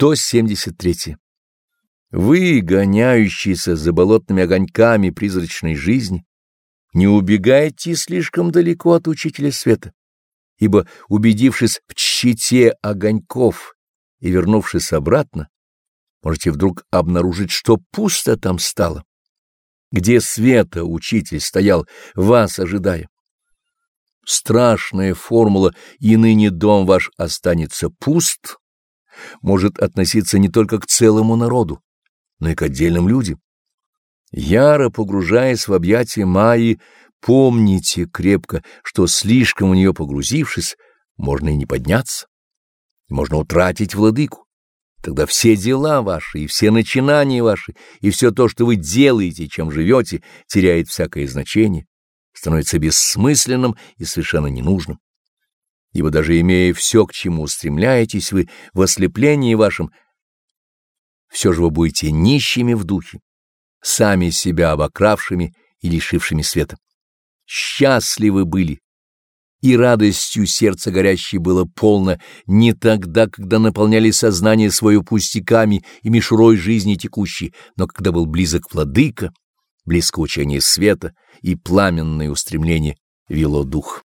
173. Вы, гоняющиеся за болотными огоньками призрачной жизни, не убегайте слишком далеко от учителя света, ибо, убедившись в тщете огоньков и вернувшись обратно, можете вдруг обнаружить, что пусто там стало, где света учитель стоял, вас ожидая. Страшная формула «и ныне дом ваш останется пуст» может относиться не только к целому народу, но и к отдельным людям. Яро погружаясь в объятия Майи, помните крепко, что слишком в нее погрузившись, можно и не подняться, можно утратить владыку. Тогда все дела ваши, и все начинания ваши, и все то, что вы делаете, чем живете, теряет всякое значение, становится бессмысленным и совершенно ненужным. Ибо даже имея все, к чему устремляетесь вы в ослеплении вашем, все же вы будете нищими в духе, сами себя обокравшими и лишившими света. Счастливы были, и радостью сердце горящее было полно не тогда, когда наполняли сознание свое пустяками и мишурой жизни текущей, но когда был близок владыка, близко учение света и пламенное устремление вело дух.